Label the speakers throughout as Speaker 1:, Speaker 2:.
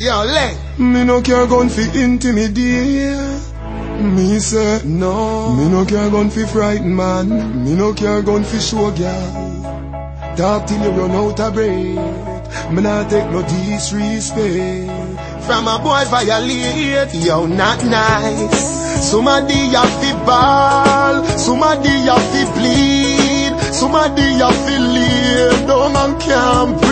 Speaker 1: Yo, lay.
Speaker 2: Me no care gun fi intimidate. Me say no. Me no care gun fi frighten man. Me no care gun fi show girl. Talk till you run out of breath. Me not take no disrespect.
Speaker 1: From a boy violate, yo, not nice. Somebody have fi ball, somebody have fi bleed, somebody have lay down and can't breathe.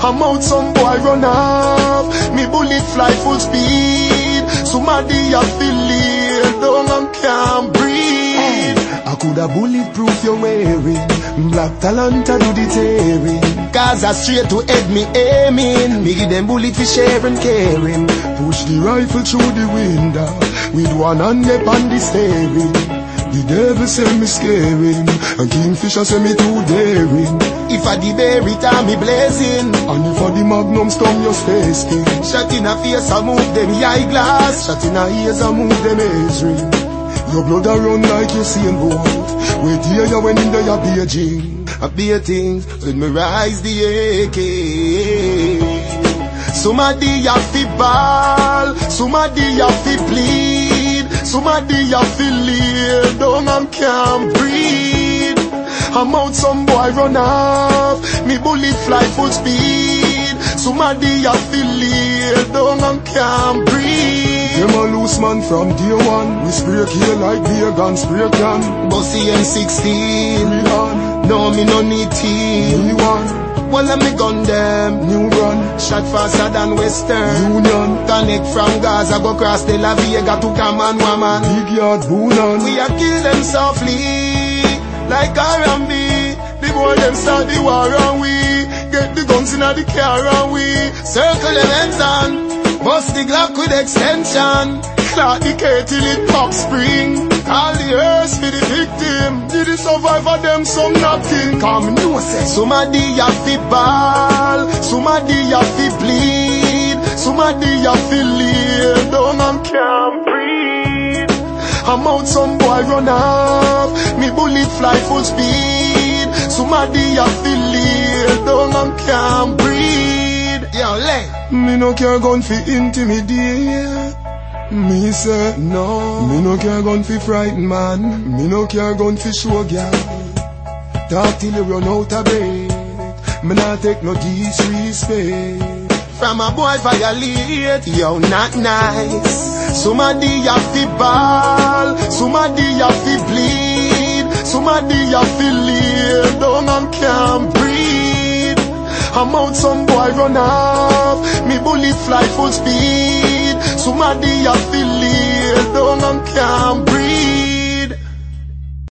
Speaker 1: I'm out, some boy run off, me bullet fly full speed. Somebody have fi lay down and can't breathe.
Speaker 2: I coulda bulletproof your wearing. Black talent I do the tearing.
Speaker 1: Cause I straight to head me aiming. Me give them bullet for sharing, caring.
Speaker 2: Push the rifle through the window with one hand up on the steering. The devil say me scaring, and Kingfisher say me too daring.
Speaker 1: If I the berry time me blazing.
Speaker 2: And if I the magnum storm your stay still.
Speaker 1: Shot in a face I move them eyeglass.
Speaker 2: Shot in a ears I move them ears ring. Your blood a run like you seeing boat. Wait here you when in there Beijing.
Speaker 1: I bear things when me rise the AK. Somebody have fi ball, somebody have fi bleed, somebody have fi lay down and can't breathe. I'm out, some boy run off, me bullet fly full speed. Somebody have fi lay down and can't breathe.
Speaker 2: Them a loose man from day one. We spray kill like beer gun spray can.
Speaker 1: Bossy M16,
Speaker 2: Real on,
Speaker 1: no me no need team.
Speaker 2: new one,
Speaker 1: Well, let me gun them.
Speaker 2: new run,
Speaker 1: Shot faster than Western.
Speaker 2: union.
Speaker 1: Connect from Gaza, go cross the La Vega to Caman Woman.
Speaker 2: Big yard boonan.
Speaker 1: We a kill them softly, like R&B. The boy them start the war and we get the guns in the car and we circle them ends on. Bust the Glock with extension. Clock the K till it pop spring. All the earth for the victim. Did the survivor them some nothing? Come no say. Somebody have fi ball. Somebody have fi bleed. Somebody have fi lay down and can't breathe. I'm out, some boy run off. Me bullet fly full speed. Somebody have fi lay down and can't breathe. Yo, lay.
Speaker 2: Me no care gun fi intimidate. Me say no. Me no care gun fi frighten man. Me no care gun fi show girl. Talk till you run out of breath. Me not take no disrespect.
Speaker 1: From a boy violate, yo, not nice. Somebody have fi ball, somebody have fi bleed, somebody have fi lay down and can't breathe. I'm out, some boy run off, me bullet fly full speed. Somebody feel it don't I can't